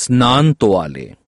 स्नान तो आले